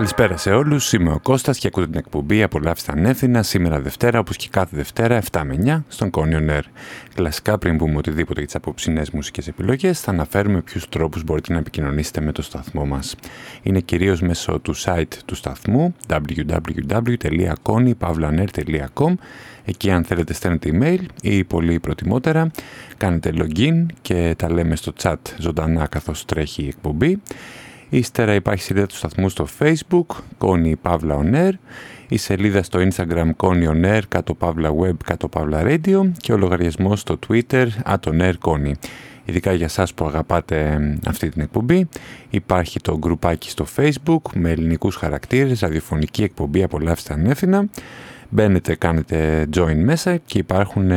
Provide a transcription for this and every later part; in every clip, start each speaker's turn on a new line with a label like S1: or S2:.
S1: Καλησπέρα σε όλους, είμαι ο Κώστας και ακούτε την εκπομπή «Απολαύστε ανεύθυνα» σήμερα Δευτέρα, όπως και κάθε Δευτέρα, 7 με 9, στον Κόνιο Νέρ. Κλασικά, πριν πούμε οτιδήποτε για τις απόψινές μουσικές επιλογές, θα αναφέρουμε ποιους τρόπους μπορείτε να επικοινωνήσετε με το σταθμό μας. Είναι κυρίως μέσω του site του σταθμού www.konypavlaner.com Εκεί αν θέλετε στέλνετε email ή πολύ προτιμότερα κάνετε login και τα λέμε στο chat ζωντανά καθώς τρέχει η εκπομπή. Ύστερα υπάρχει σελίδα του σταθμού στο facebook, Connie Pavla On Air, η σελίδα στο instagram Connie On Air, κάτω Pavla Web, κάτω Pavla Radio και ο λογαριασμός στο twitter, Air Connie. Ειδικά για σας που αγαπάτε αυτή την εκπομπή, υπάρχει το γκρουπάκι στο facebook με ελληνικούς χαρακτήρες, ραδιοφωνική εκπομπή «Απολαύστε ανεύθυνα». Μπαίνετε, κάνετε join μέσα και υπάρχουν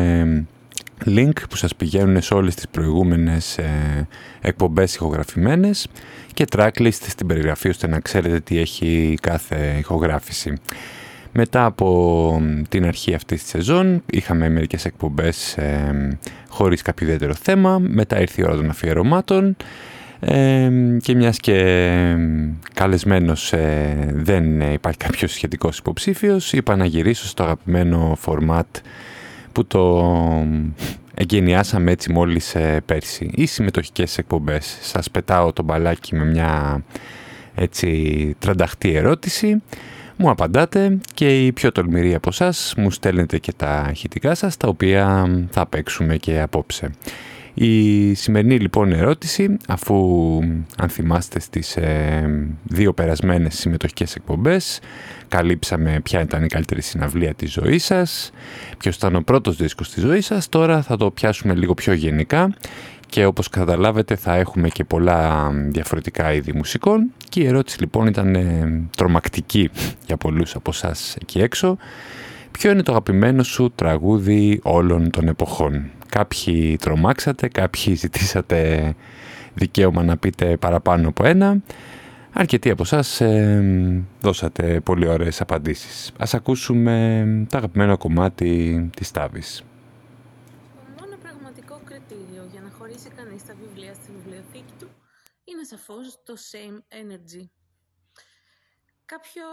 S1: link που σας πηγαίνουν σε όλες τις προηγούμενες ε, εκπομπές ηχογραφημένες και tracklist στην περιγραφή ώστε να ξέρετε τι έχει κάθε ηχογράφηση. Μετά από την αρχή αυτής της σεζόν είχαμε μερικές εκπομπές ε, χωρίς κάποιο ιδιαίτερο θέμα, μετά ήρθε η ώρα των αφιερωμάτων ε, και μιας και καλεσμένος ε, δεν υπάρχει κάποιος σχετικός υποψήφιος είπα να γυρίσω στο αγαπημένο format που το εγκαινιάσαμε έτσι μόλις ε, πέρσι. Οι συμμετοχικές εκπομπές. Σας πετάω το μπαλάκι με μια έτσι τρανταχτή ερώτηση. Μου απαντάτε και οι πιο τολμηροί από εσά μου στέλνετε και τα ηχητικά σας τα οποία θα παίξουμε και απόψε. Η σημερινή λοιπόν ερώτηση, αφού αν θυμάστε στις ε, δύο περασμένες συμμετοχικές εκπομπές, καλύψαμε ποια ήταν η καλύτερη συναυλία της ζωής σας, ποιος ήταν ο πρώτος δίσκος της ζωής σας, τώρα θα το πιάσουμε λίγο πιο γενικά και όπως καταλάβετε θα έχουμε και πολλά διαφορετικά είδη μουσικών και η ερώτηση λοιπόν ήταν ε, τρομακτική για πολλούς από εσάς εκεί έξω. Ποιο είναι το αγαπημένο σου τραγούδι όλων των εποχών; Κάποιοι τρομάξατε, κάποιοι ζητήσατε δικαίωμα να πείτε παραπάνω από ένα. Αρκετοί από εσάς ε, δώσατε πολύ ωραίες απαντήσεις. Ας ακούσουμε το αγαπημένο κομμάτι της Τάβης.
S2: Το μόνο πραγματικό κριτήριο για να χωρίσει κανείς τα βιβλία στη βιβλιοθήκη του είναι σαφώς το same energy κάποιο,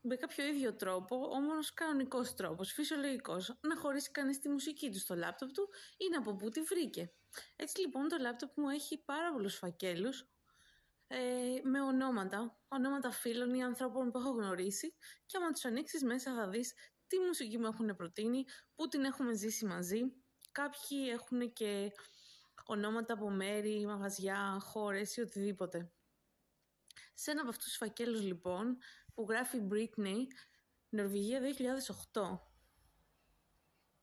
S2: με κάποιο ίδιο τρόπο, όμως κανονικός τρόπος, φυσιολογικός, να χωρίσει κανείς τη μουσική του στο λάπτοπ του είναι από πού τη βρήκε. Έτσι λοιπόν το λάπτοπ μου έχει πάρα πολλούς φακέλους ε, με ονόματα, ονόματα φίλων ή ανθρώπων που έχω γνωρίσει και άμα τους ανοίξεις μέσα θα δεις τι μουσική μου έχουν προτείνει, πού την έχουμε ζήσει μαζί. Κάποιοι έχουν και ονόματα από μέρη, μαγαζιά, χώρες ή οτιδήποτε. Σε ένα από αυτούς τους φακέλους λοιπόν που γράφει Britney Νορβηγία 2008.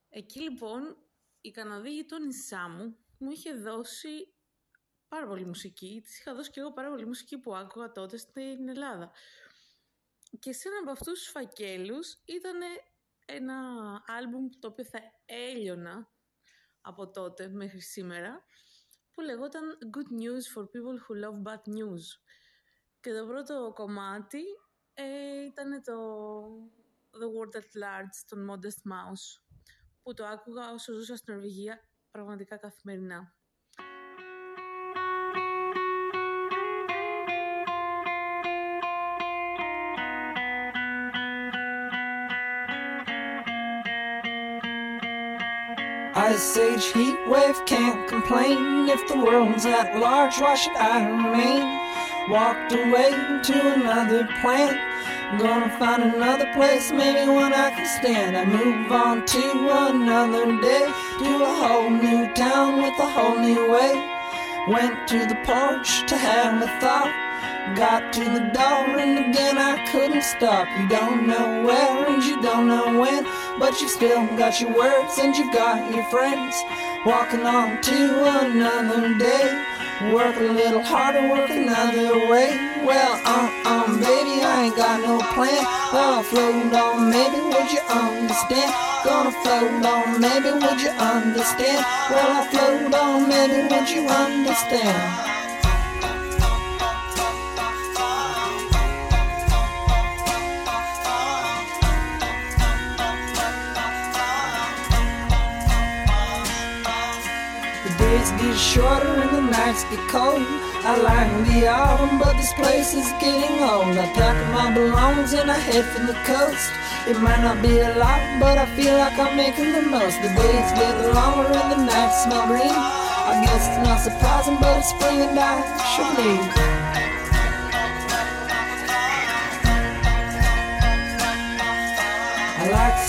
S2: Εκεί λοιπόν η Καναδή γειτόνισά μου μου είχε δώσει πάρα πολύ μουσική. Της είχα δώσει και εγώ πάρα πολύ μουσική που άκουγα τότε στην Ελλάδα. Και σε ένα από αυτούς τους φακέλους ήταν ένα άλμπουμ το οποίο θα έλειωνα από τότε μέχρι σήμερα που λεγόταν Good News for People Who Love Bad News. Και το πρώτο κομμάτι ε, ήταν το The World at Large των Modest Mouse που το άκουγα όσο ζούσα στην Νορβηγία πραγματικά καθημερινά. Ice age heat wave can't complain. If the world's at large, why should I remain? Walked away to another planet. Gonna find another place, maybe one I can stand. I move on to another day, to a whole new town with a whole new way. Went to the porch to have a thought. Got to the door and again I couldn't stop. You don't know where and you don't know when, but you've still got your words and you've got your friends. Walking on to another day. Work a little harder, work another way. Well, um, um, baby, I ain't got no plan. Gonna float on, maybe would you understand? Gonna float on, maybe would you understand? Well, I float on, maybe would you understand? Days get shorter and the nights get cold. I like the autumn, but this place is getting old. I pack my belongings and I head for the coast. It might not be a lot, but I feel like I'm making the most. The days get longer and the nights smell green. I guess it's not surprising, but it's spring and I should leave.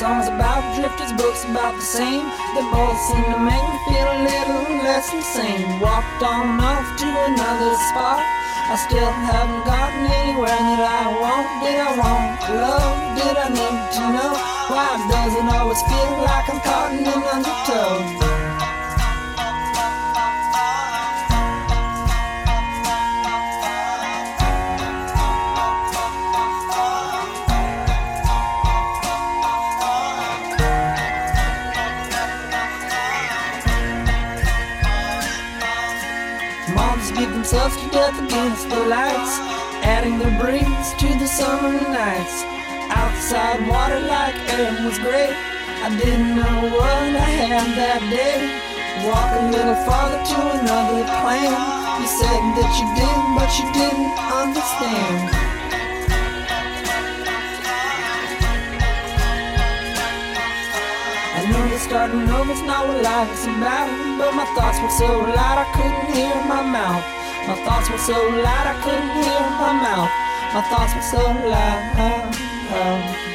S2: Songs about drifters, books about the same. They both seem to make me feel a little less insane. Walked on off to another spot. I still haven't gotten anywhere that I want. Did I want love? Did I need to know? Why does it always feel like I'm caught in an undertow? Themselves to death against the lights, adding the breeze to the summer nights. Outside water like air was great. I didn't know what I had that day. Walk a little farther to another plan. You said that you did, but you didn't understand. Starting over, it's not what life's about. But my thoughts were so loud I couldn't hear my mouth. My thoughts were so loud I couldn't hear my mouth. My thoughts were so loud.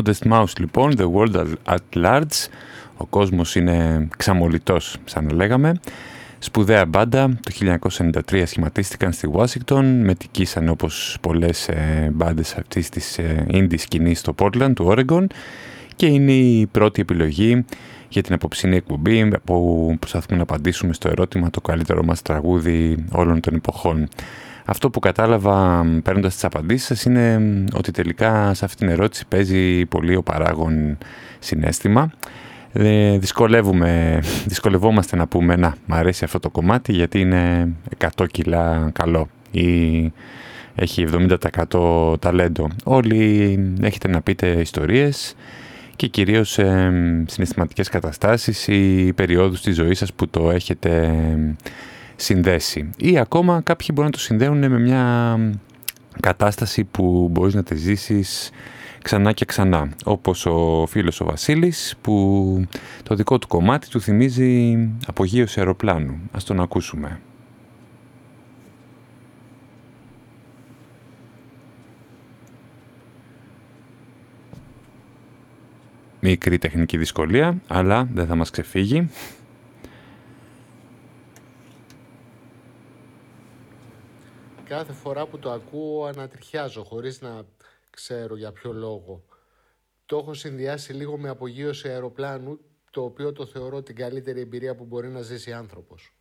S1: Modest Mouse λοιπόν, The World at Large. Ο κόσμος είναι ξαμολυτός, σαν να λέγαμε. Σπουδαία μπάντα, το 1993 σχηματίστηκαν στη Washington, μετικήσαν όπως πολλές ε, μπάντες αυτής της ε, indie σκηνής στο Portland του Oregon και είναι η πρώτη επιλογή για την απόψινή εκπομπή που προσπαθούμε να απαντήσουμε στο ερώτημα το καλύτερο μας τραγούδι όλων των εποχών. Αυτό που κατάλαβα παίρνοντας τις απαντήσεις σας είναι ότι τελικά σε αυτή την ερώτηση παίζει πολύ ο παράγων συνέστημα. Ε, δυσκολεύουμε, δυσκολευόμαστε να πούμε να μ' αρέσει αυτό το κομμάτι γιατί είναι 100 κιλά καλό ή έχει 70% ταλέντο. Όλοι έχετε να πείτε ιστορίες και κυρίως ε, συναισθηματικές καταστάσεις ή περιόδους της ζωής σας που το έχετε συνδέσει. Ή ακόμα κάποιοι μπορούν να το συνδέουν με μια κατάσταση που μπορείς να τη ζήσεις ξανά και ξανά. Όπως ο φίλος ο Βασίλης που το δικό του κομμάτι του θυμίζει απογείωση αεροπλάνου. Ας τον ακούσουμε. Μικρή τεχνική δυσκολία, αλλά δεν θα μας ξεφύγει.
S3: Κάθε φορά που το ακούω ανατριχιάζω χωρίς να ξέρω για ποιο λόγο. Το έχω συνδυάσει λίγο με απογείωση αεροπλάνου, το οποίο το θεωρώ την καλύτερη εμπειρία που μπορεί να ζήσει άνθρωπος.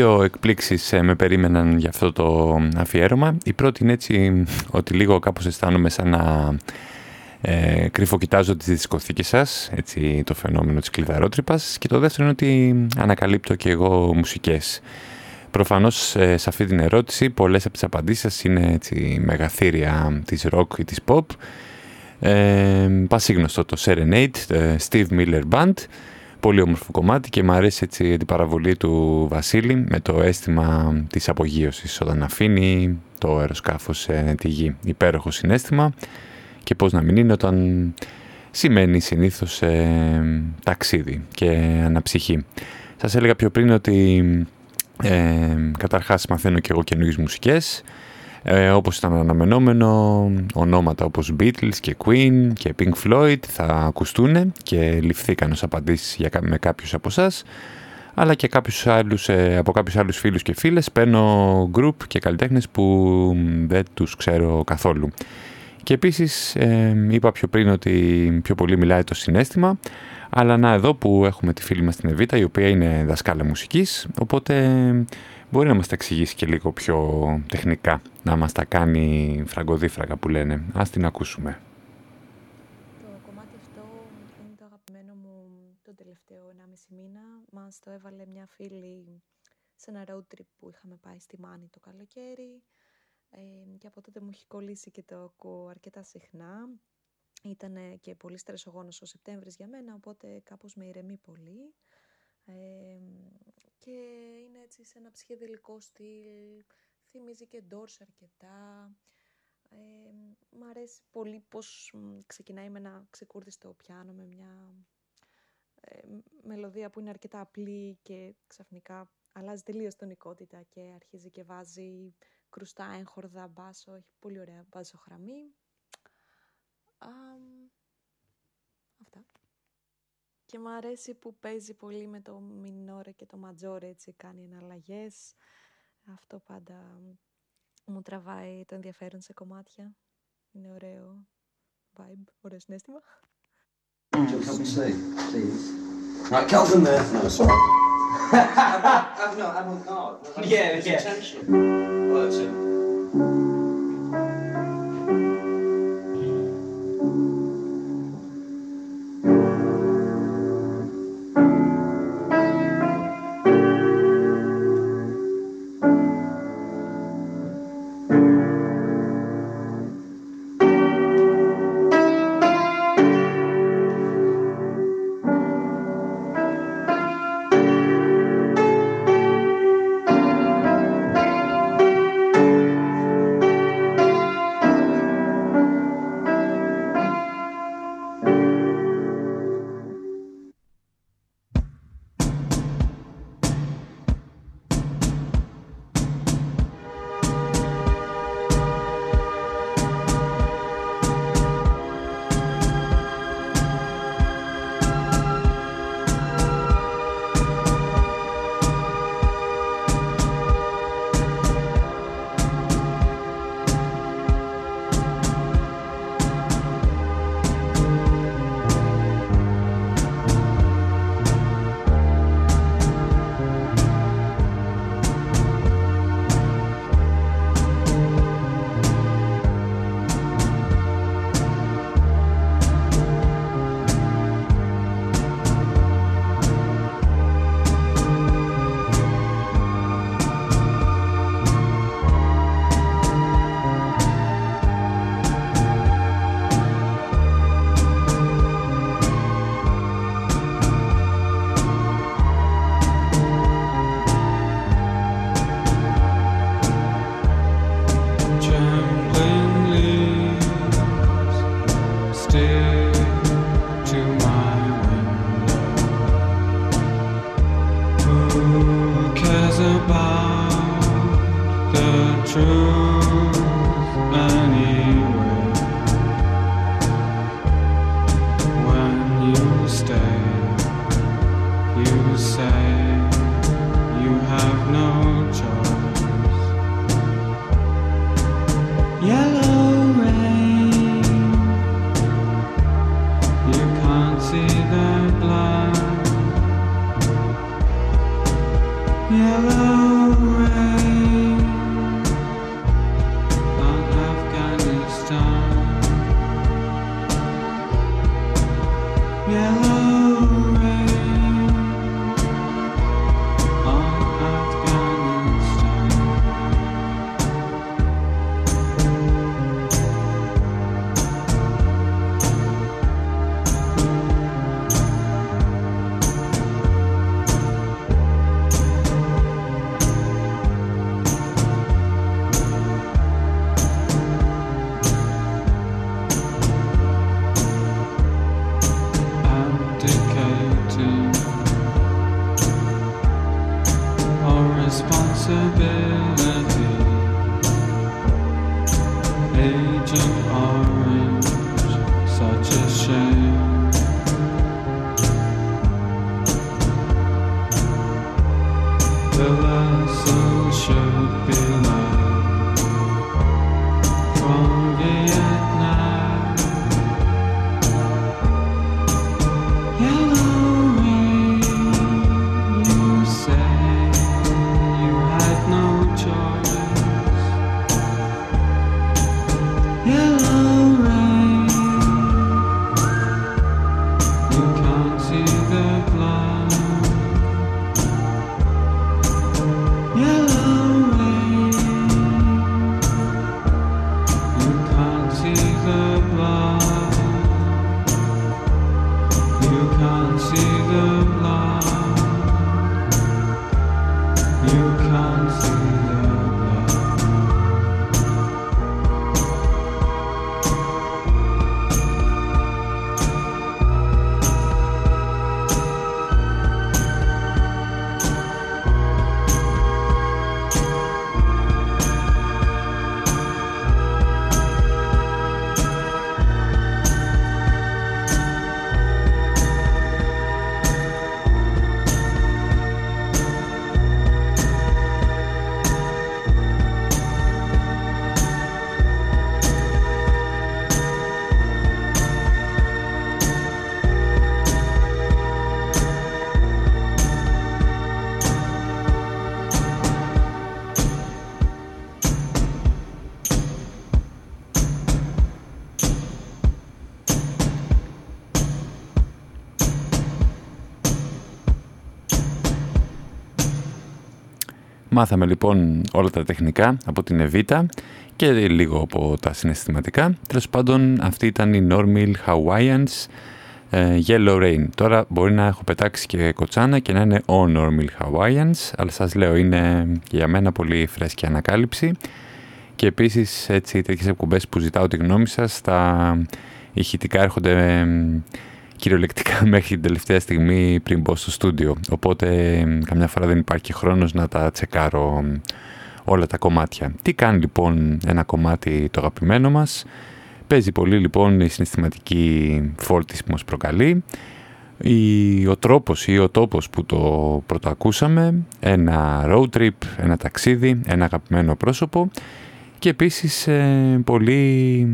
S1: Δύο εκπλήξεις ε, με περίμεναν για αυτό το αφιέρωμα. Η πρώτη είναι έτσι ότι λίγο κάπως αισθάνομαι σαν να ε, κρυφοκοιτάζω τις δισκοθήκες σας, έτσι το φαινόμενο της κλειδαρότρυπας και το δεύτερο είναι ότι ανακαλύπτω και εγώ μουσικές. Προφανώς ε, σε αυτή την ερώτηση πολλές από τις απαντήσεις σας είναι έτσι, μεγαθύρια της rock ή της pop. Ε, πασίγνωστο το Serenade, ε, Steve Miller Band, πολύ όμορφο κομμάτι και μου αρέσει έτσι την παραβολή του Βασίλη με το αίσθημα της απογείωσης όταν αφήνει το αεροσκάφος σε τη γη. Υπέροχο συνέστημα και πώς να μην είναι όταν σημαίνει συνήθως ε, ταξίδι και αναψυχή. Σας έλεγα πιο πριν ότι ε, καταρχάς μαθαίνω και εγώ καινούργιες μουσικές ε, όπως ήταν αναμενόμενο ονόματα όπως Beatles και Queen και Pink Floyd θα ακουστούν και ληφθήκαν ως απαντήσεις για, με κάποιους από εσάς. αλλά και κάποιους άλλους, ε, από κάποιους άλλους φίλους και φίλες παίρνω group και καλλιτέχνες που δεν τους ξέρω καθόλου. Και επίσης ε, είπα πιο πριν ότι πιο πολύ μιλάει το συνέστημα, αλλά να εδώ που έχουμε τη φίλη μας την Εβίτα, η οποία είναι δασκάλα μουσικής, οπότε μπορεί να μας τα εξηγήσει και λίγο πιο τεχνικά, να μας τα κάνει φραγκοδίφραγα που λένε. Ας την ακούσουμε.
S4: Το κομμάτι αυτό είναι το αγαπημένο μου τον τελευταίο 1,5 μήνα. Μας το έβαλε μια φίλη σε ένα road trip που είχαμε πάει στη Μάνη το καλοκαίρι ε, και από τότε μου έχει κολλήσει και το ακούω αρκετά συχνά. Ήταν και πολύ στρεσογόνος ο Σεπτέμβρης για μένα, οπότε κάπως με ηρεμεί πολύ. Ε, και είναι έτσι σε ένα ψυχεδελικό στυλ, θυμίζει και Doors αρκετά. Ε, μ' αρέσει πολύ πως ξεκινάει με ένα ξεκούρδιστο πιάνο, με μια ε, μελωδία που είναι αρκετά απλή και ξαφνικά αλλάζει τελείως τονικότητα και αρχίζει και βάζει κρουστά, έγχορδα, μπάσο, έχει πολύ ωραία μπάσο χραμή. αυτά. Και μου αρέσει που παίζει πολύ με το μινόρε και το ματζόρε, έτσι κάνει εναλλαγές. Αυτό πάντα μου τραβάει το ενδιαφέρον σε κομμάτια. Είναι ωραίο vibe, ωραίο συνέστημα. Right, Calvin there. No, sorry. I'm not avant-garde. Yeah, yeah. Well, to my window. Who cares about the truth?
S1: Μάθαμε λοιπόν όλα τα τεχνικά από την Εβίτα και λίγο από τα συναισθηματικά. Τέλος πάντων αυτή ήταν η Normal Hawaiians ε, Yellow Rain. Τώρα μπορεί να έχω πετάξει και κοτσάνα και να είναι ο Normal Hawaiians, αλλά σας λέω είναι για μένα πολύ φρέσκια ανακάλυψη και επίσης έτσι τέτοιες εκπομπές που ζητάω τη γνώμη σας, τα ηχητικά έρχονται κυριολεκτικά μέχρι την τελευταία στιγμή πριν μπω στο στούντιο. Οπότε καμιά φορά δεν υπάρχει χρόνος να τα τσεκάρω όλα τα κομμάτια. Τι κάνει λοιπόν ένα κομμάτι το αγαπημένο μας. Παίζει πολύ λοιπόν η συναισθηματική φόρτιση που μας προκαλεί. Η, ο τρόπος ή ο τόπος που το πρωτοακούσαμε, ένα road trip, ένα ταξίδι, ένα αγαπημένο πρόσωπο και επίσης ε, πολύ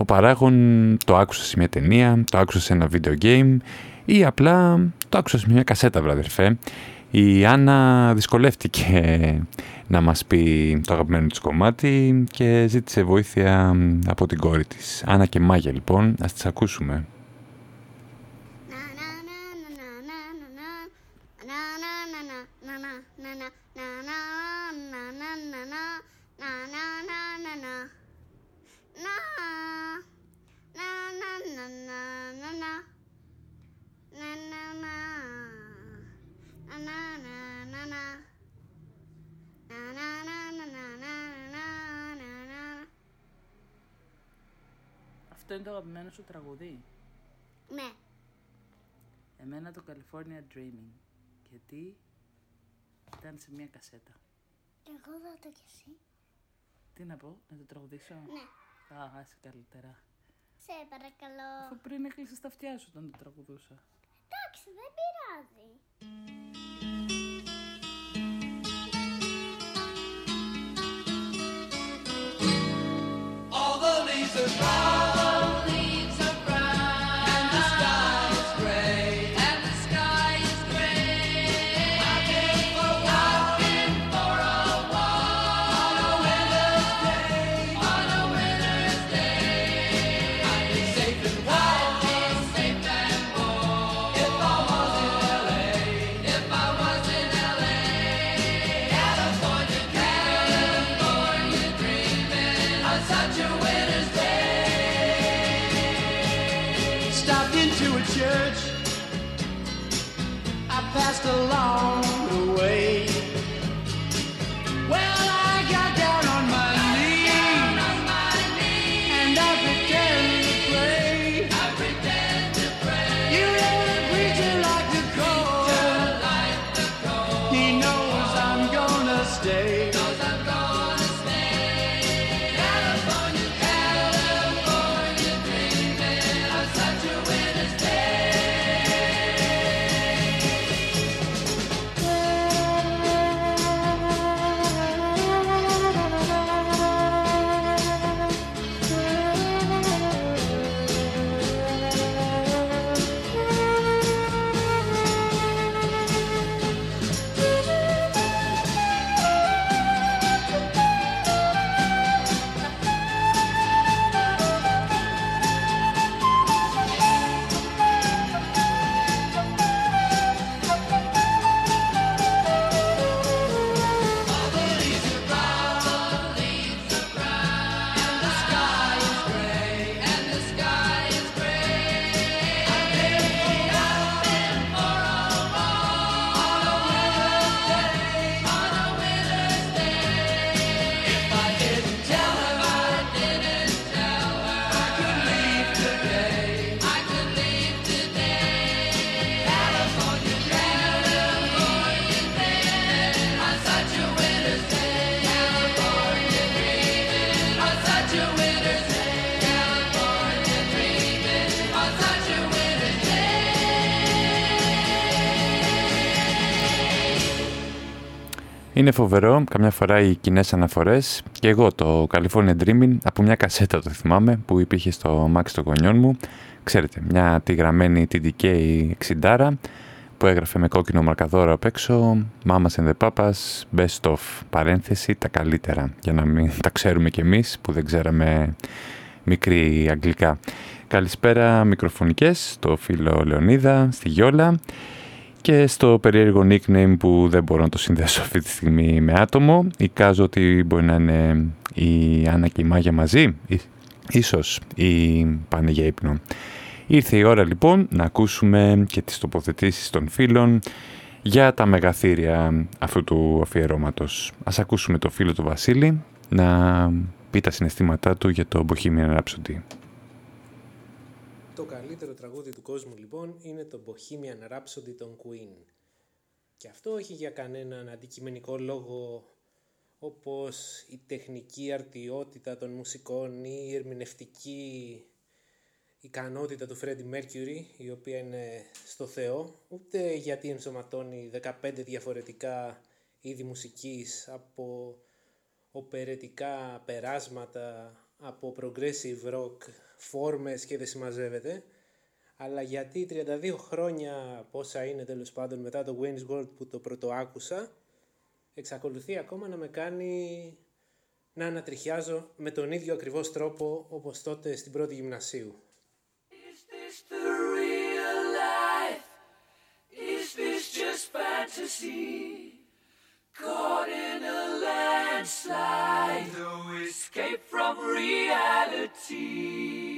S1: ο παράγων το άκουσα σε μια ταινία, το άκουσα σε ένα video game ή απλά το άκουσα σε μια κασέτα βραδερφέ. Η Άννα δυσκολεύτηκε να μας πει το αγαπημένο της κομμάτι και ζήτησε βοήθεια από την κόρη της. Άννα και Μάγια λοιπόν, ας τις ακούσουμε.
S5: Αυτό είναι το αγαπημένο σου τραγουδί.
S6: Ναι.
S5: Εμένα το California Dreaming. Γιατί ήταν σε μια κασέτα.
S6: Εγώ θα το κι εσύ.
S5: Τι να πω, να το τραγουδήσω;
S6: Ναι.
S5: Α, άσε καλύτερα.
S6: Σε παρακαλώ.
S5: Αφού πριν έκλεισες τα αυτιά σου όταν το τραγουδούσα.
S6: Εντάξει, δεν πειράζει.
S7: He's a power.
S1: Είναι φοβερό, καμιά φορά οι κοινές αναφορές. Και εγώ το California Dreaming από μια κασέτα το θυμάμαι που υπήρχε στο Max των γονιών μου. Ξέρετε, μια τη γραμμένη TDK 60 που έγραφε με κόκκινο μαρκαδόρο απ' έξω Mamas and the Papas, best of, παρένθεση, τα καλύτερα, για να μην τα ξέρουμε κι εμείς που δεν ξέραμε μικρή αγγλικά. Καλησπέρα μικροφωνικές, στο φίλο Λεωνίδα, στη Γιόλα και στο περίεργο nickname που δεν μπορώ να το συνδέσω αυτή τη στιγμή με άτομο. Εικάζω ότι μπορεί να είναι η Άννα και η Μάγια μαζί, ίσως ή πάνε για ύπνο. Ήρθε η ώρα λοιπόν να ακούσουμε και τις τοποθετήσεις των φίλων για τα μεγαθύρια αυτού του αφιερώματος. Ας ακούσουμε το φίλο του Βασίλη να πει τα συναισθήματά του για το Bohemian Rhapsody.
S7: Το καλύτερο τραγούδι του κόσμου λοιπόν είναι το Bohemian Rhapsody των Queen. Και αυτό όχι για κανέναν αντικειμενικό λόγο όπως η τεχνική αρτιότητα των μουσικών ή η ερμηνευτική ικανότητα του Freddie Mercury, η οποία είναι στο Θεό, ούτε γιατί ενσωματώνει 15 διαφορετικά είδη μουσικής από οπερετικά περάσματα, από progressive rock, φόρμες και δεν συμμαζεύεται, αλλά γιατί 32 χρόνια πόσα είναι τέλος πάντων μετά το Wayne's World που το πρώτο άκουσα, εξακολουθεί ακόμα να με κάνει να ανατριχιάζω με τον ίδιο ακριβώς τρόπο όπως τότε στην πρώτη γυμνασίου. Caught in a landslide, no escape from reality.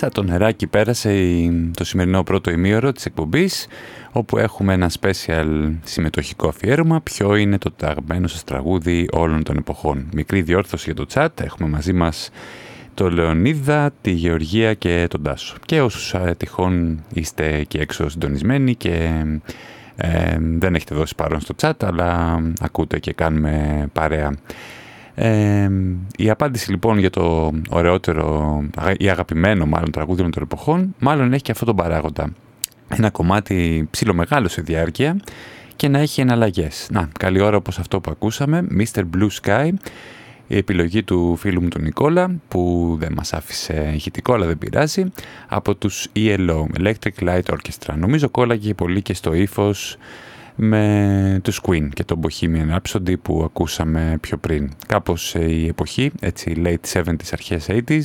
S1: Σαν το νεράκι πέρασε η- το σημερινό πρώτο ημίωρο της εκπομπής όπου έχουμε ένα special συμμετοχικό αφιέρωμα ποιο είναι το ταγμένο σας τραγούδι όλων των εποχών. Μικρή διόρθωση για το chat, έχουμε μαζί μας το Λεωνίδα, τη Γεωργία και τον Τάσο. Και όσους ε, τυχόν είστε εκεί έξω συντονισμένοι και ε, δεν έχετε δώσει παρόν στο chat αλλά ακούτε και κάνουμε παρέα. Ε, η απάντηση λοιπόν για το ωραιότερο ή αγαπημένο μάλλον τραγούδι όλων των εποχών μάλλον έχει και αυτό τον παράγοντα. Ένα κομμάτι ψιλομεγάλο σε διάρκεια και να έχει εναλλαγές. Να, καλή ώρα όπως αυτό που ακούσαμε, Mr. Blue Sky, η επιλογή του φίλου μου τον Νικόλα, που δεν μας άφησε ηχητικό, αλλά δεν πειράζει, από τους ELO, Electric Light Orchestra. Νομίζω κόλλαγε πολύ και στο ύφος με τους Queen και τον Bohemian Rhapsody που ακούσαμε πιο πριν. Κάπως ε, η εποχή, έτσι late 70s, αρχές 80s,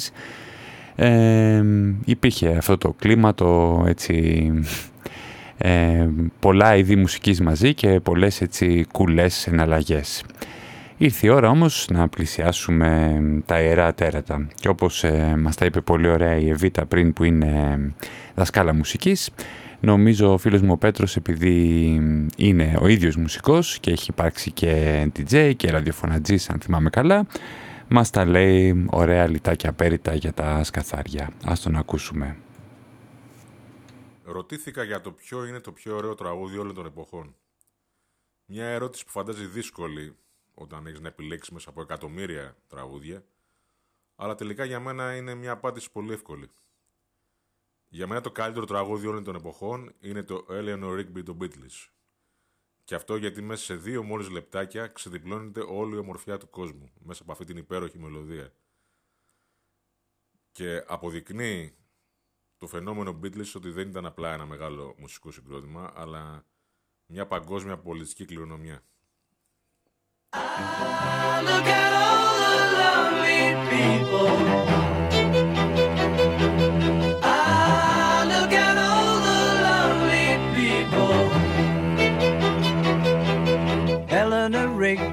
S1: ε, υπήρχε αυτό το κλίμα, το έτσι ε, πολλά είδη μουσικής μαζί και πολλές έτσι κουλές εναλλαγές. Ήρθε η ώρα όμως να πλησιάσουμε τα ιερά τέρατα και όπως ε, μας τα είπε πολύ ωραία η Εβίτα πριν που είναι δασκάλα μουσικής νομίζω ο φίλος μου ο Πέτρος επειδή είναι ο ίδιος μουσικός και έχει υπάρξει και DJ και ραδιοφωνατζής αν θυμάμαι καλά μας τα λέει ωραία λιτάκια απέριτα για τα σκαθάρια. Ας τον ακούσουμε.
S8: Ρωτήθηκα για το ποιο είναι το πιο ωραίο τραγούδι όλων των εποχών. Μια ερώτηση που φαντάζει δύσκολη όταν έχεις να επιλέξεις μέσα από εκατομμύρια τραγούδια, αλλά τελικά για μένα είναι μια απάντηση πολύ εύκολη. Για μένα το καλύτερο τραγούδι όλων των εποχών είναι το Eleanor Rigby των Beatles. Και αυτό γιατί μέσα σε δύο μόλις λεπτάκια ξεδιπλώνεται όλη η ομορφιά του κόσμου, μέσα από αυτή την υπέροχη μελωδία. Και αποδεικνύει το φαινόμενο Beatles ότι δεν ήταν απλά ένα μεγάλο μουσικό συγκρότημα, αλλά μια παγκόσμια πολιτική κληρονομιά.
S9: Look at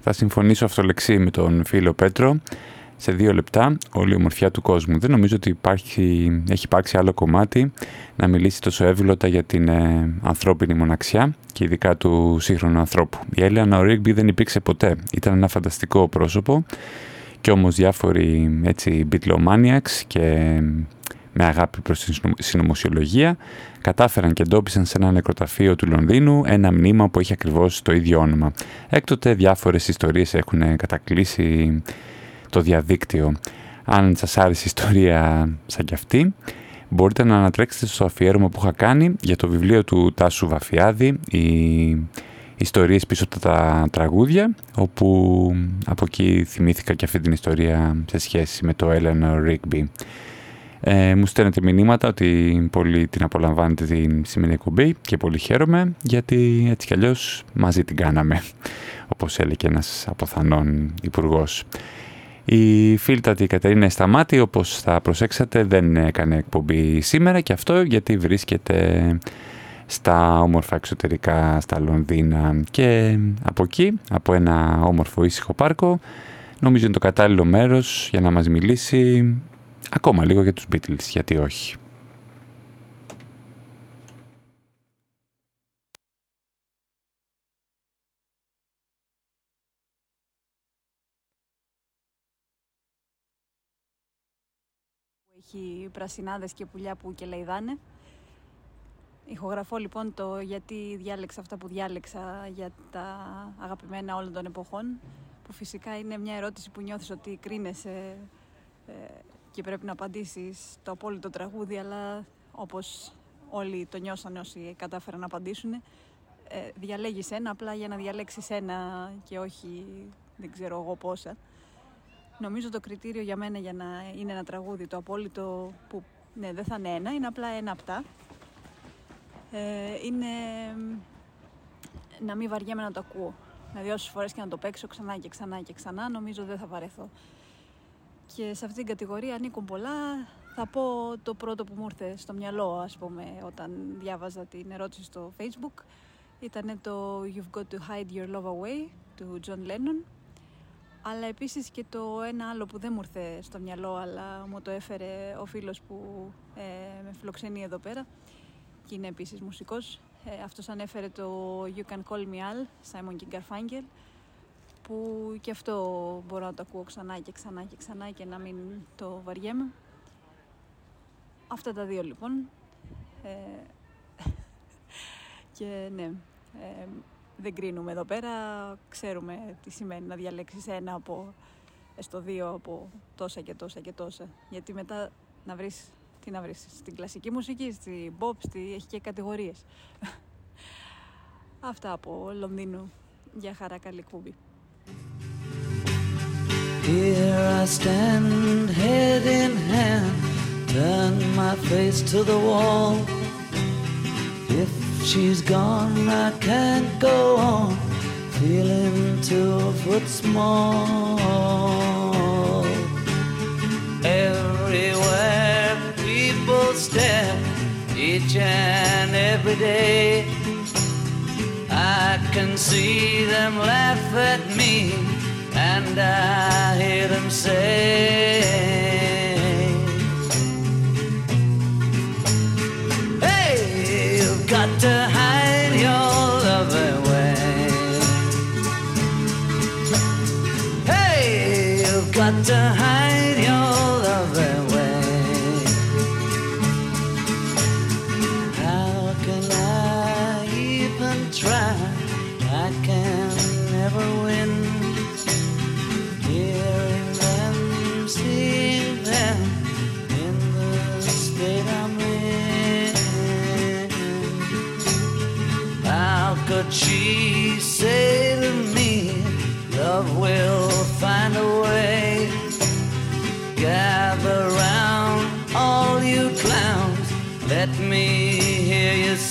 S1: Θα συμφωνήσω αυτολεξή με τον φίλο Πέτρο. Σε δύο λεπτά όλη η ομορφιά του κόσμου. Δεν νομίζω ότι υπάρχει, έχει υπάρξει άλλο κομμάτι να μιλήσει τόσο εύγλωτα για την ε, ανθρώπινη μοναξιά και ειδικά του σύγχρονου ανθρώπου. Η Έλεανα Ρίγκμπι δεν υπήρξε ποτέ. Ήταν ένα φανταστικό πρόσωπο και όμως διάφοροι έτσι bitlomaniacs και με αγάπη προς τη συνωμο- συνωμοσιολογία κατάφεραν και εντόπισαν σε ένα νεκροταφείο του Λονδίνου ένα μνήμα που έχει ακριβώς το ίδιο όνομα. Έκτοτε διάφορες ιστορίες έχουν κατακλείσει το διαδίκτυο. Αν σας άρεσε η ιστορία σαν κι αυτή, μπορείτε να ανατρέξετε στο αφιέρωμα που είχα κάνει για το βιβλίο του Τάσου Βαφιάδη, η ιστορίες πίσω από τα τραγούδια, όπου από εκεί θυμήθηκα και αυτή την ιστορία σε σχέση με το Eleanor Rigby. Ε, μου στέλνετε μηνύματα ότι πολύ την απολαμβάνετε την σημερινή εκπομπή και πολύ χαίρομαι γιατί έτσι κι αλλιώς μαζί την κάναμε όπως έλεγε ένας αποθανών υπουργός. Η φίλτατη Κατερίνα Σταμάτη όπως θα προσέξατε δεν έκανε εκπομπή σήμερα και αυτό γιατί βρίσκεται στα όμορφα εξωτερικά στα Λονδίνα και από εκεί, από ένα όμορφο ήσυχο πάρκο νομίζω είναι το κατάλληλο μέρος για να μας μιλήσει ακόμα λίγο για τους Beatles, γιατί όχι.
S10: που έχει πρασινάδες και πουλιά που και λαϊδάνε. Ηχογραφώ λοιπόν το γιατί διάλεξα αυτά που διάλεξα για τα αγαπημένα όλων των εποχών που φυσικά είναι μια ερώτηση που νιώθεις ότι κρίνεσαι ε, και πρέπει να απαντήσεις το απόλυτο τραγούδι αλλά όπως όλοι το νιώσανε όσοι κατάφεραν να απαντήσουν ε, διαλέγεις ένα απλά για να διαλέξεις ένα και όχι δεν ξέρω εγώ πόσα. Νομίζω το κριτήριο για μένα για να είναι ένα τραγούδι το απόλυτο που ναι, δεν θα είναι ένα, είναι απλά ένα από τα. Ε, είναι να μην βαριέμαι να το ακούω. Δηλαδή όσες φορές και να το παίξω ξανά και ξανά και ξανά νομίζω δεν θα βαρεθώ. Και σε αυτήν την κατηγορία ανήκουν πολλά. Θα πω το πρώτο που μου ήρθε στο μυαλό, ας πούμε, όταν διάβαζα την ερώτηση στο facebook. Ήταν το You've Got to Hide Your Love Away του John Lennon. Αλλά επίσης και το ένα άλλο που δεν μου ήρθε στο μυαλό, αλλά μου το έφερε ο φίλος που ε, με φιλοξενεί εδώ πέρα και είναι επίσης μουσικός. Ε, αυτός ανέφερε το You Can Call Me Al, Simon και Garfunkel, που και αυτό μπορώ να το ακούω ξανά και ξανά και ξανά και να μην το βαριέμαι. Αυτά τα δύο λοιπόν. Ε, και ναι, ε, δεν κρίνουμε εδώ πέρα. Ξέρουμε τι σημαίνει να διαλέξεις ένα από στο δύο από τόσα και τόσα και τόσα. Γιατί μετά να βρεις, τι να βρεις, στην κλασική μουσική, στη pop, στη, έχει και κατηγορίες. Αυτά από Λονδίνο. Για χαρά καλή κουμπί.
S11: Here I stand, head in hand, turn my face to the wall. If she's gone, I can't go on, feeling two foot small. Everywhere people stare, each and every day. I can see them laugh at me, and I hear them say, Hey, you've got to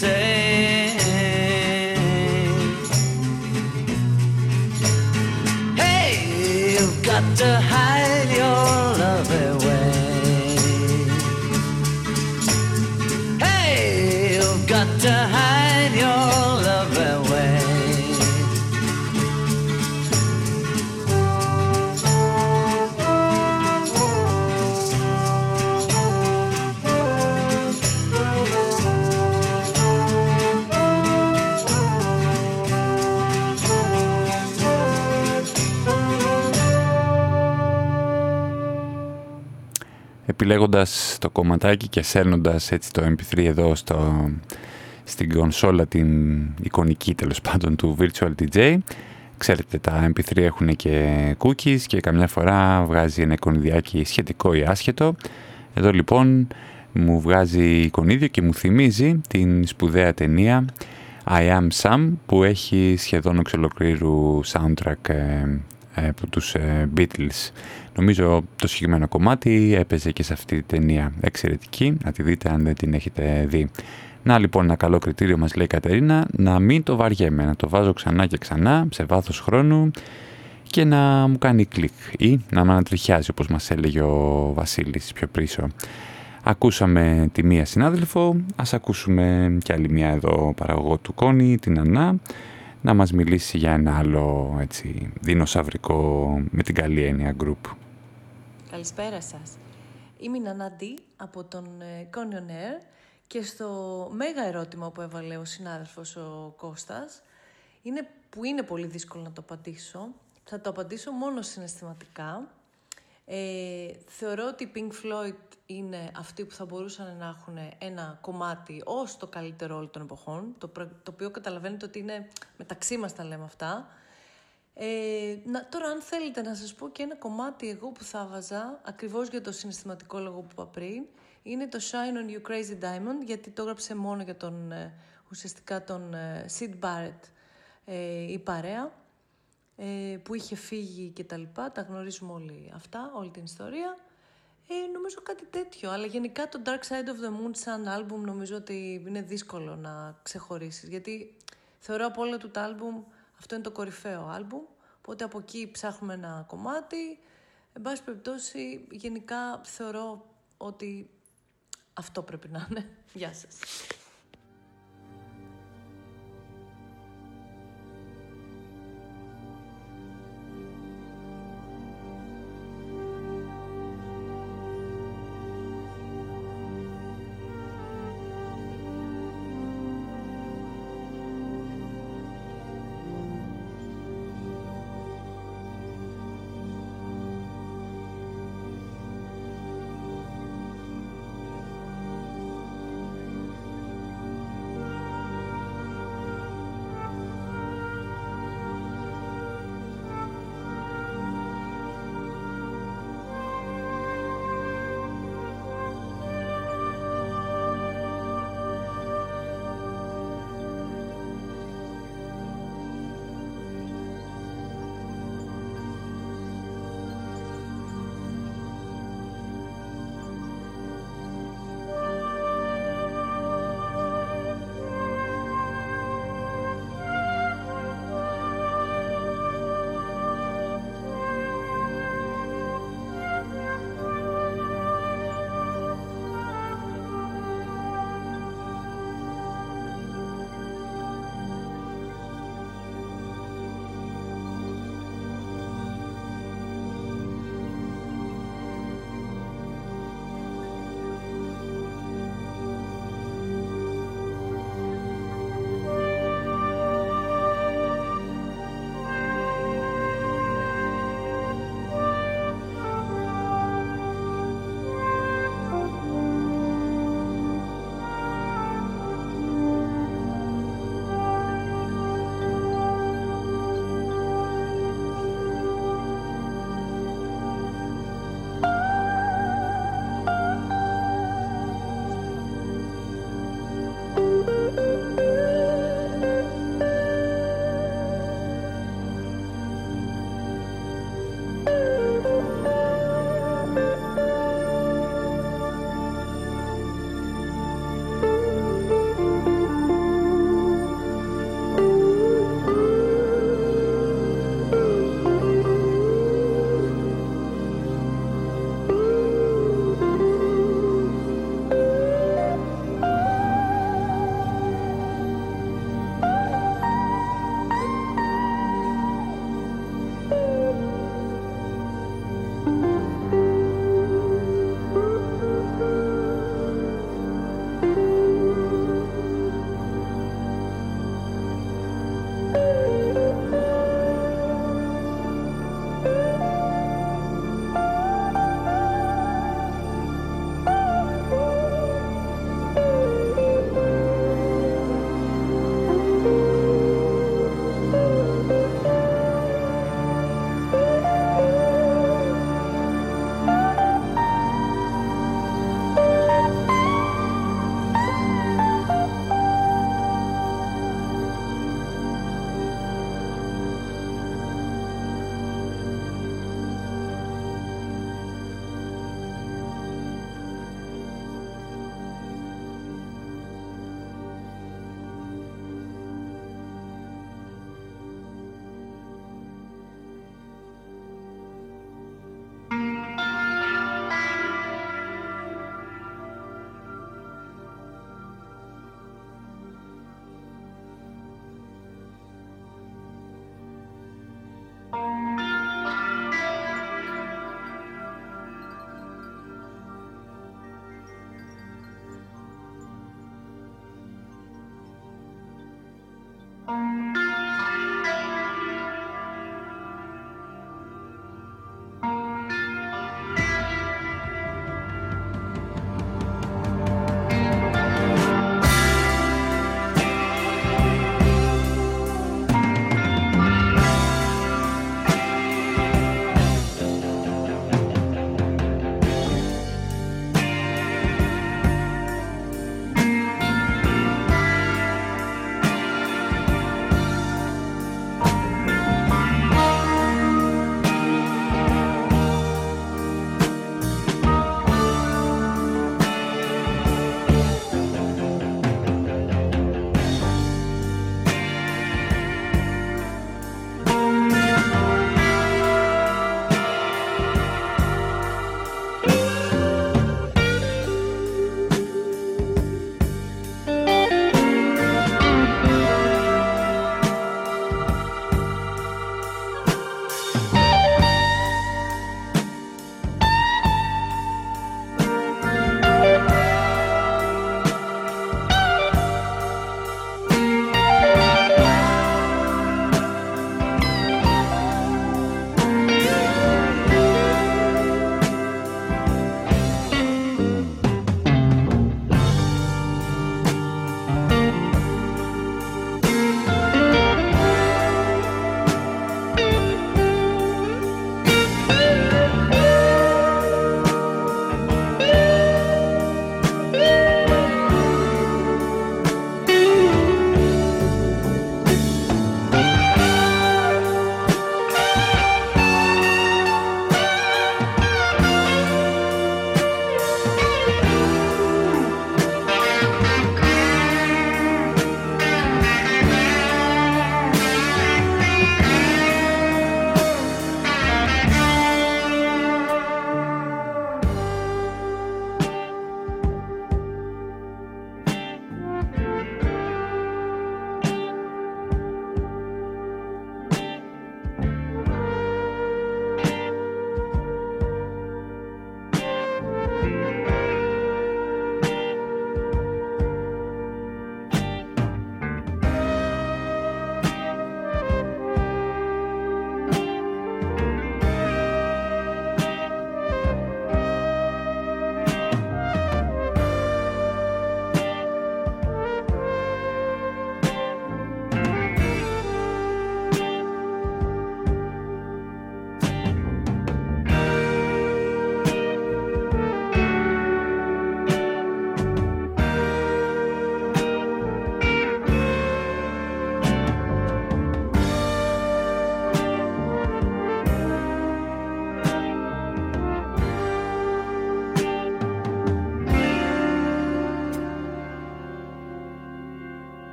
S11: say.
S1: Επιλέγοντας το κομματάκι και σέρνοντας έτσι το MP3 εδώ στο, στην κονσόλα την εικονική τέλος πάντων του Virtual DJ ξέρετε τα MP3 έχουν και cookies και καμιά φορά βγάζει ένα εικονιδιάκι σχετικό ή άσχετο εδώ λοιπόν μου βγάζει εικονίδιο και μου θυμίζει την σπουδαία ταινία I Am Sam που έχει σχεδόν εξ ολοκλήρου soundtrack ε, ε, από τους ε, Beatles. Νομίζω το συγκεκριμένο κομμάτι έπαιζε και σε αυτή τη ταινία. Εξαιρετική, να τη δείτε αν δεν την έχετε δει. Να λοιπόν ένα καλό κριτήριο μας λέει η Κατερίνα, να μην το βαριέμαι, να το βάζω ξανά και ξανά σε βάθος χρόνου και να μου κάνει κλικ ή να με ανατριχιάζει όπως μας έλεγε ο Βασίλης πιο πίσω. Ακούσαμε τη μία συνάδελφο, ας ακούσουμε κι άλλη μία εδώ παραγωγό του Κόνη, την Ανά, να μας μιλήσει για ένα άλλο έτσι, δεινοσαυρικό με την καλή έννοια group.
S12: Καλησπέρα σας. Είμαι η Νανάντι από τον ε, Conion Air και στο μέγα ερώτημα που έβαλε ο συνάδελφος ο Κώστας είναι που είναι πολύ δύσκολο να το απαντήσω. Θα το απαντήσω μόνο συναισθηματικά. Ε, θεωρώ ότι οι Pink Floyd είναι αυτοί που θα μπορούσαν να έχουν ένα κομμάτι ως το καλύτερο όλων των εποχών, το, προ- το οποίο καταλαβαίνετε ότι είναι μεταξύ μας τα λέμε αυτά. Ε, να, τώρα, αν θέλετε να σας πω και ένα κομμάτι εγώ που θα βάζα, ακριβώς για το συναισθηματικό λόγο που είπα πριν, είναι το Shine on You Crazy Diamond, γιατί το έγραψε μόνο για τον, ε, ουσιαστικά τον ε, Sid Barrett ε, η παρέα, ε, που είχε φύγει και τα λοιπά, τα γνωρίζουμε όλοι αυτά, όλη την ιστορία. Ε, νομίζω κάτι τέτοιο, αλλά γενικά το Dark Side of the Moon σαν άλμπουμ νομίζω ότι είναι δύσκολο να ξεχωρίσεις, γιατί θεωρώ από όλα του τα άλμπουμ αυτό είναι το κορυφαίο άλμπουμ, οπότε από εκεί ψάχνουμε ένα κομμάτι. Εν πάση περιπτώσει, γενικά θεωρώ ότι αυτό πρέπει να είναι. Γεια σας.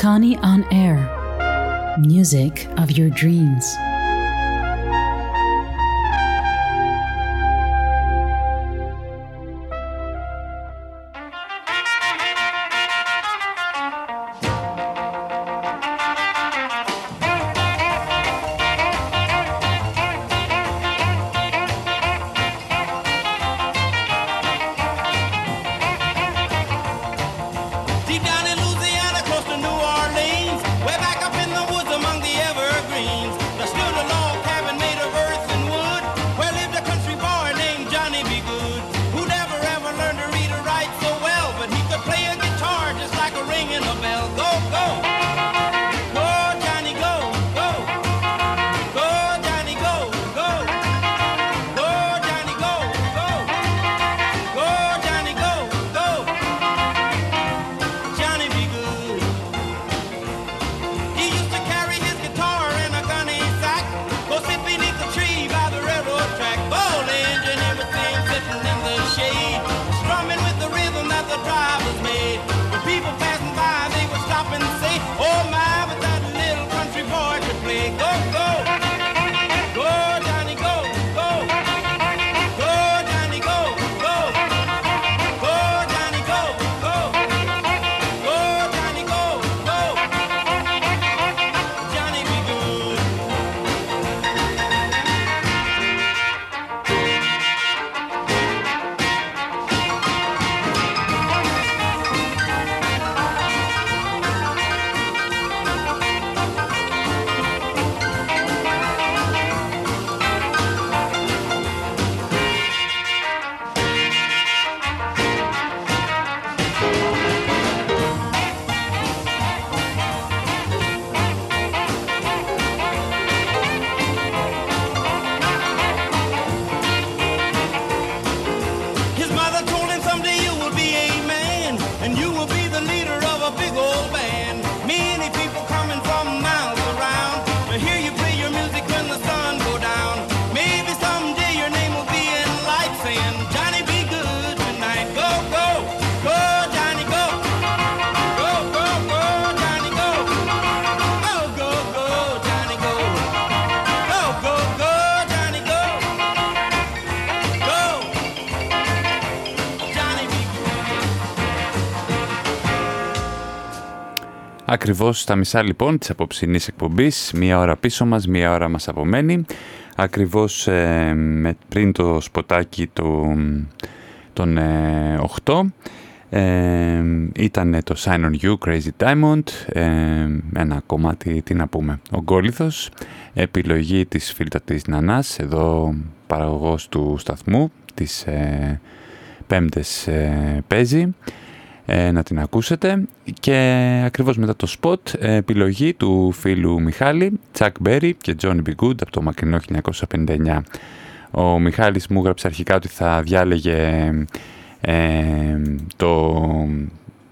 S13: Connie on Air. Music of your dreams.
S1: Ακριβώς στα μισά λοιπόν της απόψινής εκπομπής, μία ώρα πίσω μας, μία ώρα μας απομένει. Ακριβώς ε, με, πριν το σποτάκι του, των ε, 8 ε, ήταν το Sign on You, Crazy Diamond, ε, ένα κομμάτι, τι να πούμε, ο Γκόλιθος, επιλογή της φίλτατης Νανάς, εδώ παραγωγός του σταθμού, της ε, πέμπτες ε, παίζει. Ε, να την ακούσετε και ακριβώς μετά το spot ε, επιλογή του φίλου Μιχάλη, Chuck Berry και Johnny B. Good από το μακρινό 1959. Ο Μιχάλης μου έγραψε αρχικά ότι θα διάλεγε ε, το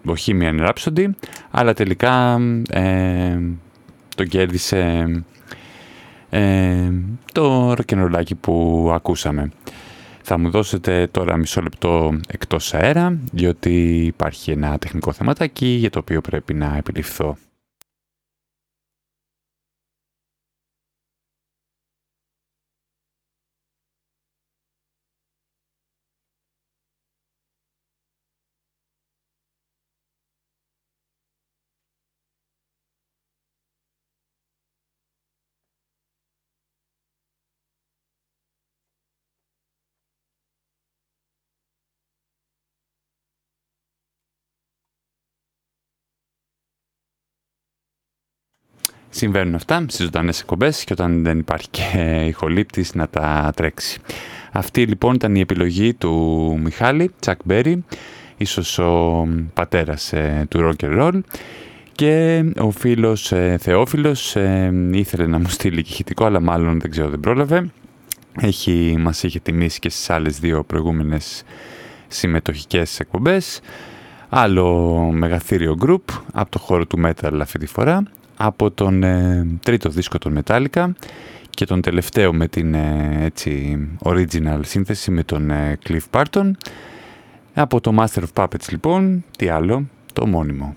S1: Bohemian Rhapsody αλλά τελικά ε, το κέρδισε ε, το ροκενρολάκι που ακούσαμε. Θα μου δώσετε τώρα μισό λεπτό εκτός αέρα, διότι υπάρχει ένα τεχνικό θεματάκι για το οποίο πρέπει να επιληφθώ. Συμβαίνουν αυτά στις ζωντανές εκπομπές και όταν δεν υπάρχει και ηχολήπτης να τα τρέξει. Αυτή λοιπόν ήταν η επιλογή του Μιχάλη Τσακ Μπέρι, ίσως ο πατέρας ε, του rock and roll και ο φίλος ε, Θεόφιλος ε, ήθελε να μου στείλει και ηχητικό αλλά μάλλον δεν ξέρω δεν πρόλαβε. Έχει, μας είχε τιμήσει και στις άλλες δύο προηγούμενες συμμετοχικές εκπομπές. Άλλο μεγαθύριο group από το χώρο του metal αυτή τη φορά από τον ε, τρίτο δίσκο των Metallica και τον τελευταίο με την ε, έτσι, original σύνθεση με τον ε, Cliff Barton. Από το Master of Puppets λοιπόν, τι άλλο, το μόνιμο.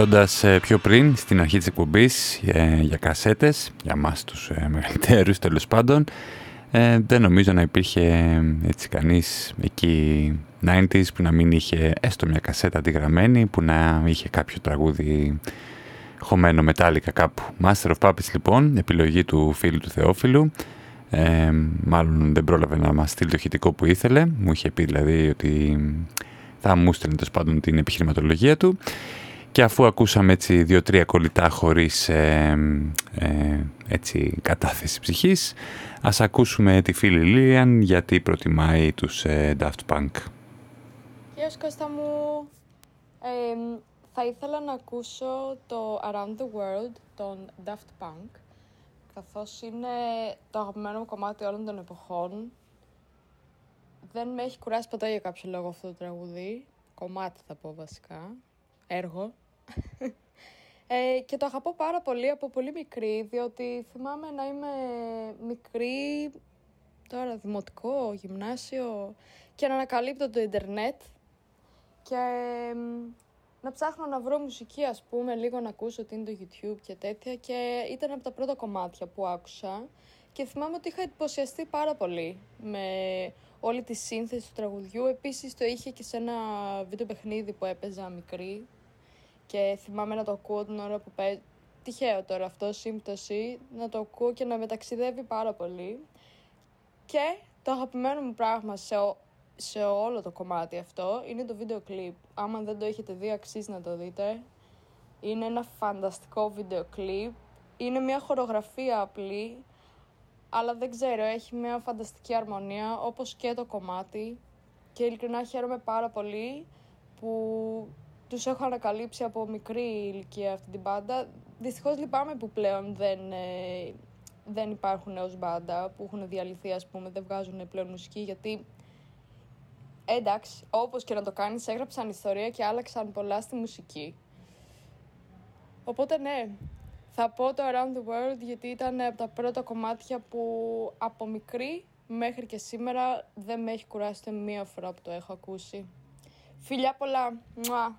S1: Μιλώντας ε, πιο πριν, στην αρχή της εκπομπής, ε, για κασέτες, για μας τους ε, μεγαλύτερους τέλος πάντων, ε, δεν νομίζω να υπήρχε ε, έτσι κανείς εκεί 90s που να μην είχε έστω μια κασέτα αντιγραμμένη, που να είχε κάποιο τραγούδι χωμένο μετάλλικα κάπου. Master of Puppets λοιπόν, επιλογή του φίλου του Θεόφιλου. Ε, μάλλον δεν πρόλαβε να μας στείλει το ηχητικό που ήθελε. Μου είχε πει δηλαδή ότι θα μου στέλνει τέλος πάντων την επιχειρηματολογία του. Και αφού ακούσαμε έτσι δύο-τρία κολλητά χωρίς ε, ε, έτσι κατάθεση ψυχής, ας ακούσουμε τη φίλη Λίλιαν γιατί προτιμάει τους ε, Daft Punk.
S14: Γεια σου Κώστα μου. Ε, θα ήθελα να ακούσω το Around the World των Daft Punk καθώς είναι το αγαπημένο μου κομμάτι όλων των εποχών. Δεν με έχει κουράσει ποτέ για κάποιο λόγο αυτό το τραγούδι. Κομμάτι θα πω βασικά. Έργο. Ε, και το αγαπώ πάρα πολύ από πολύ μικρή, διότι θυμάμαι να είμαι μικρή, τώρα δημοτικό, γυμνάσιο, και να ανακαλύπτω το ίντερνετ και μ, να ψάχνω να βρω μουσική, ας πούμε, λίγο να ακούσω τι είναι το YouTube και τέτοια και ήταν από τα πρώτα κομμάτια που άκουσα και θυμάμαι ότι είχα εντυπωσιαστεί πάρα πολύ με όλη τη σύνθεση του τραγουδιού. Επίσης το είχε και σε ένα βίντεο παιχνίδι που έπαιζα μικρή και θυμάμαι να το ακούω την ώρα που παίζει. Τυχαίο τώρα αυτό, σύμπτωση, να το ακούω και να με ταξιδεύει πάρα πολύ. Και το αγαπημένο μου πράγμα σε, ο- σε όλο το κομμάτι αυτό είναι το βίντεο κλιπ. Άμα δεν το έχετε δει, αξίζει να το δείτε. Είναι ένα φανταστικό βίντεο κλιπ. Είναι μια χορογραφία απλή, αλλά δεν ξέρω, έχει μια φανταστική αρμονία, όπως και το κομμάτι. Και ειλικρινά χαίρομαι πάρα πολύ που τους έχω ανακαλύψει από μικρή ηλικία αυτή την μπάντα. Δυστυχώς λυπάμαι που πλέον δεν, ε, δεν υπάρχουν ως μπάντα, που έχουν διαλυθεί ας πούμε, δεν βγάζουν πλέον μουσική, γιατί ε, εντάξει, όπως και να το κάνεις, έγραψαν ιστορία και άλλαξαν πολλά στη μουσική. Οπότε ναι, θα πω το Around the World γιατί ήταν από τα πρώτα κομμάτια που από μικρή μέχρι και σήμερα δεν με έχει κουράσει ούτε μία φορά που το έχω ακούσει. Φιλιά πολλά! Μουά.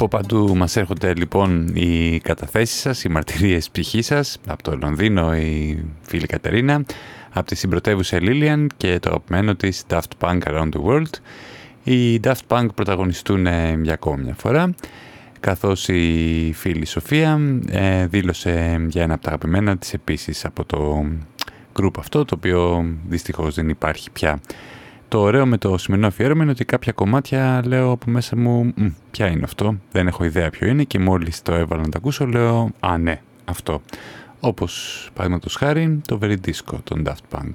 S1: Από παντού μας έρχονται λοιπόν οι καταθέσεις σας, οι μαρτυρίες ψυχής σας, από το Λονδίνο η φίλη Κατερίνα, από τη συμπρωτεύουσα Lilian και το αγαπημένο της Daft Punk Around the World. Οι Daft Punk πρωταγωνιστούν ε, για ακόμη μια φορά, καθώς η φίλη Σοφία ε, δήλωσε για ένα από τα αγαπημένα της επίσης από το group αυτό, το οποίο δυστυχώς δεν υπάρχει πια. Το ωραίο με το σημερινό αφιέρωμα είναι ότι κάποια κομμάτια λέω από μέσα μου «Μ, ποια είναι αυτό, δεν έχω ιδέα ποιο είναι και μόλις το έβαλα να το ακούσω λέω α ναι αυτό. Όπως παραδείγματος χάρη το Very Disco των Daft Punk.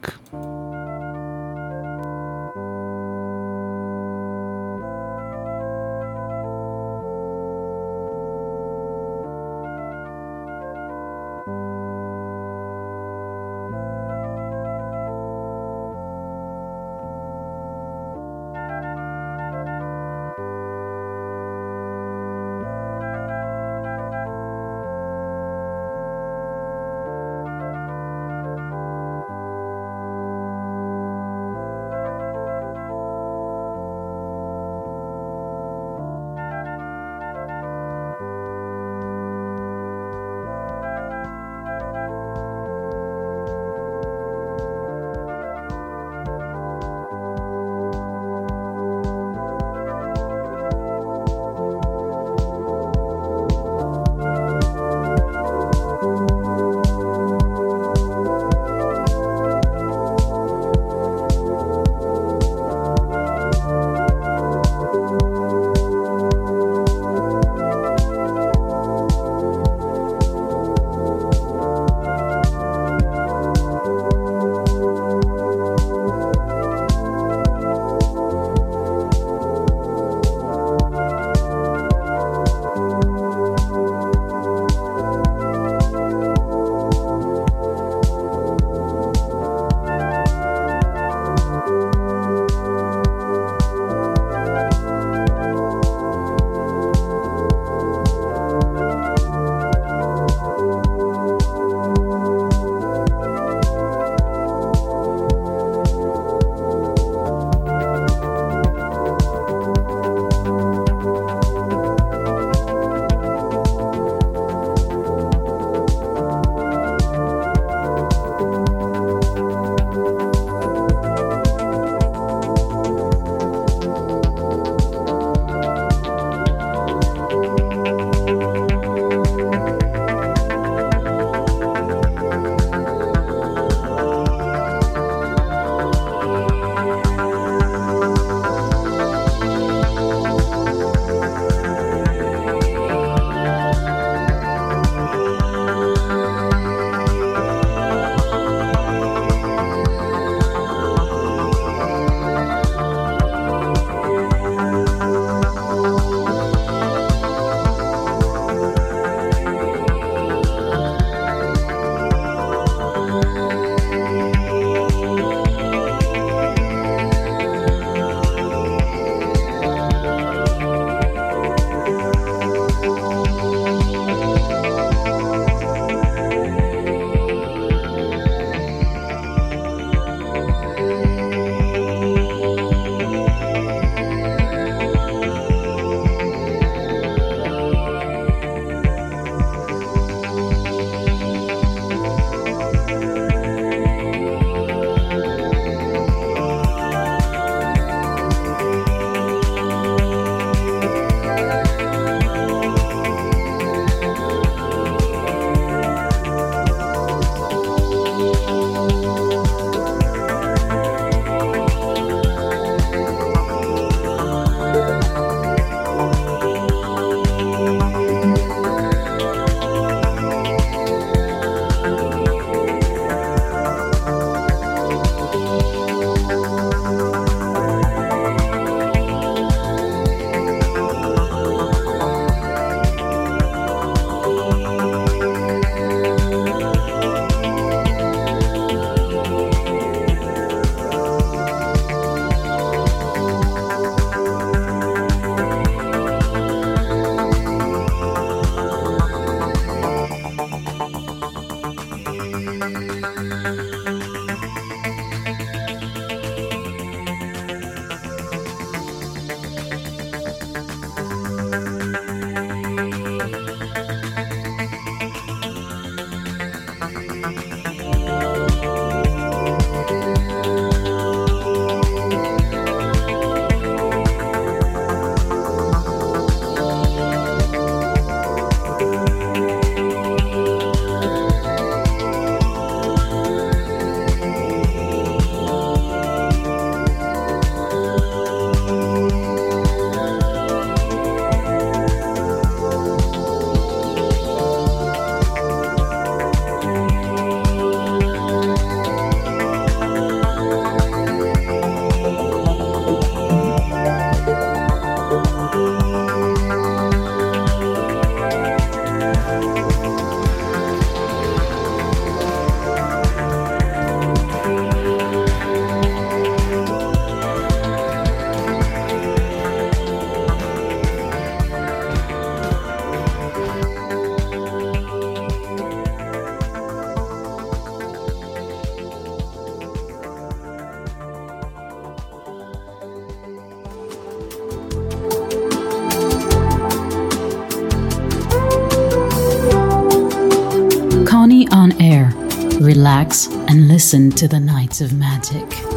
S15: Relax and listen to the Nights of Magic.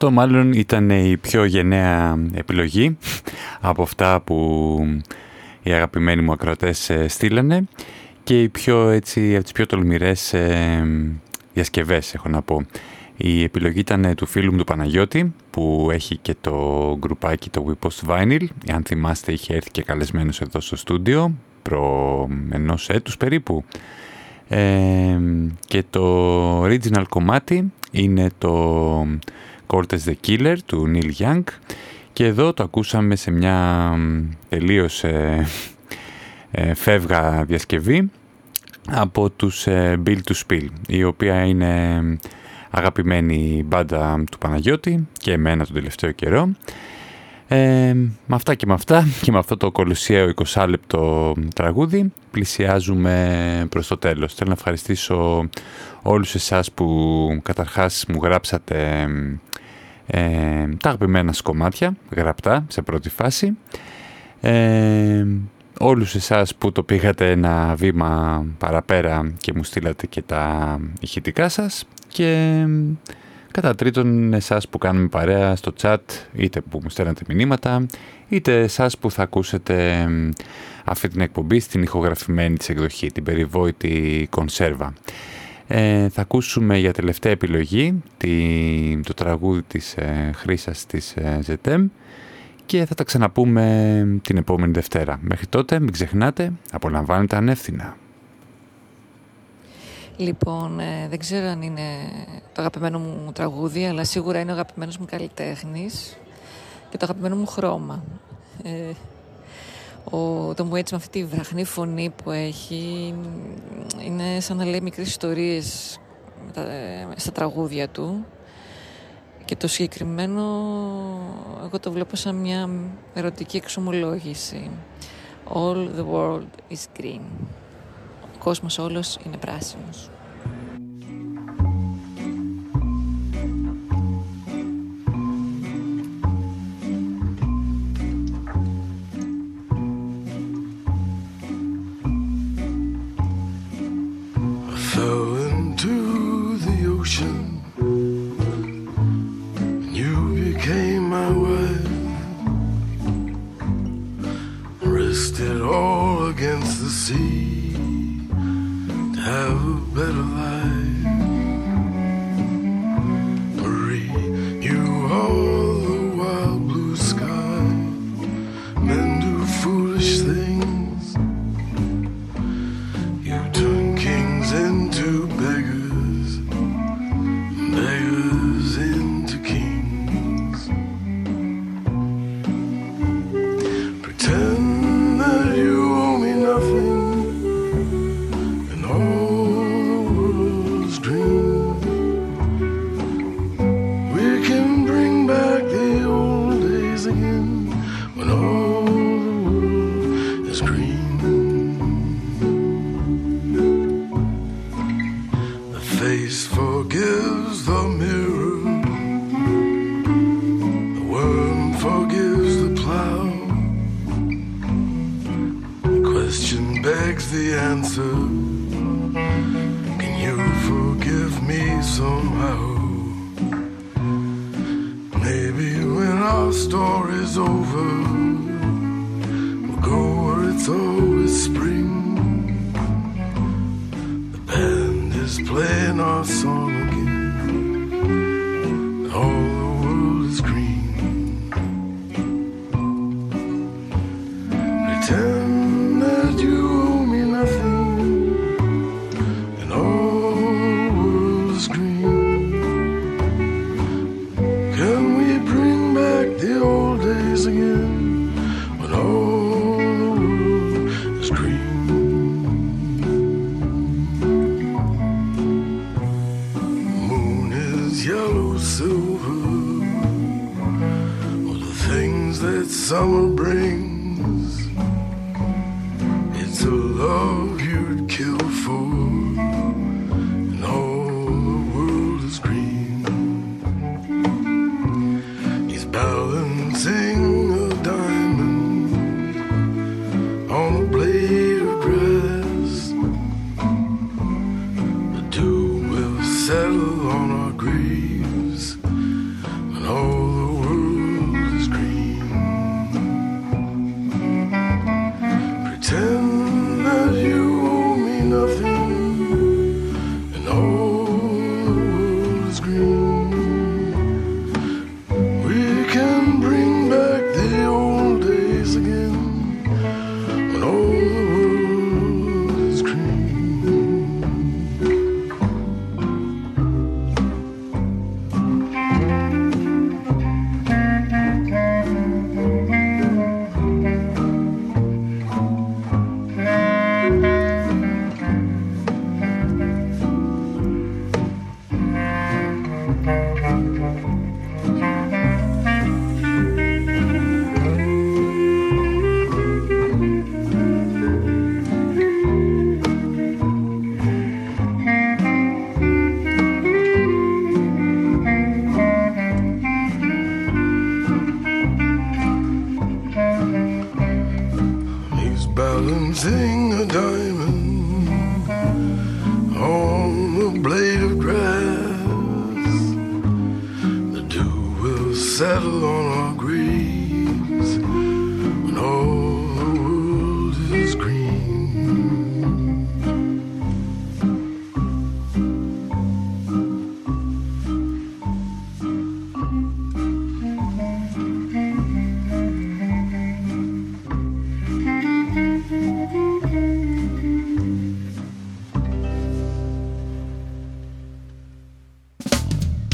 S1: Αυτό μάλλον ήταν η πιο γενναία επιλογή από αυτά που οι αγαπημένοι μου ακροατές ε, στείλανε και οι πιο, έτσι, από τις πιο τολμηρές ε, διασκευές έχω να πω. Η επιλογή ήταν ε, του φίλου μου του Παναγιώτη που έχει και το γκρουπάκι το We Post Vinyl. Αν θυμάστε είχε έρθει και καλεσμένος εδώ στο στούντιο προ ενός έτους περίπου. Ε, και το original κομμάτι είναι το Cortez the Killer του Neil Young. Και εδώ το ακούσαμε σε μια τελείως ε, ε, φεύγα διασκευή από τους ε, Bill to Spill η οποία είναι αγαπημένη μπάντα του Παναγιώτη και εμένα τον τελευταίο καιρό ε, με αυτά και με αυτά και με αυτό το κολοσιαίο 20 λεπτό τραγούδι πλησιάζουμε προς το τέλος. Θέλω να ευχαριστήσω όλους εσάς που καταρχάς μου γράψατε ε, τα αγαπημένα σας κομμάτια, γραπτά σε πρώτη φάση. Ε, όλους εσάς που το πήγατε ένα βήμα παραπέρα και μου στείλατε και τα ηχητικά σας και κατά τρίτον εσάς που κάνουμε παρέα στο chat είτε που μου στέλνατε μηνύματα είτε εσάς που θα ακούσετε αυτή την εκπομπή στην ηχογραφημένη της εκδοχή, την περιβόητη κονσέρβα. Ε, θα ακούσουμε για τελευταία επιλογή τη, το τραγούδι της ε, Χρύσας της ε, ZM και θα τα ξαναπούμε την επόμενη Δευτέρα. Μέχρι τότε μην ξεχνάτε, απολαμβάνετε ανεύθυνα.
S12: Λοιπόν, ε, δεν ξέρω αν είναι το αγαπημένο μου τραγούδι, αλλά σίγουρα είναι ο αγαπημένος μου καλλιτέχνης και το αγαπημένο μου χρώμα. Ε, ο Tom Waits με αυτή τη βραχνή φωνή που έχει είναι σαν να λέει μικρές ιστορίες με τα- ε, στα τραγούδια του και το συγκεκριμένο εγώ το βλέπω σαν μια ερωτική εξομολόγηση. All the world is green. Ο κόσμος όλος είναι πράσινος.
S16: I have a better life.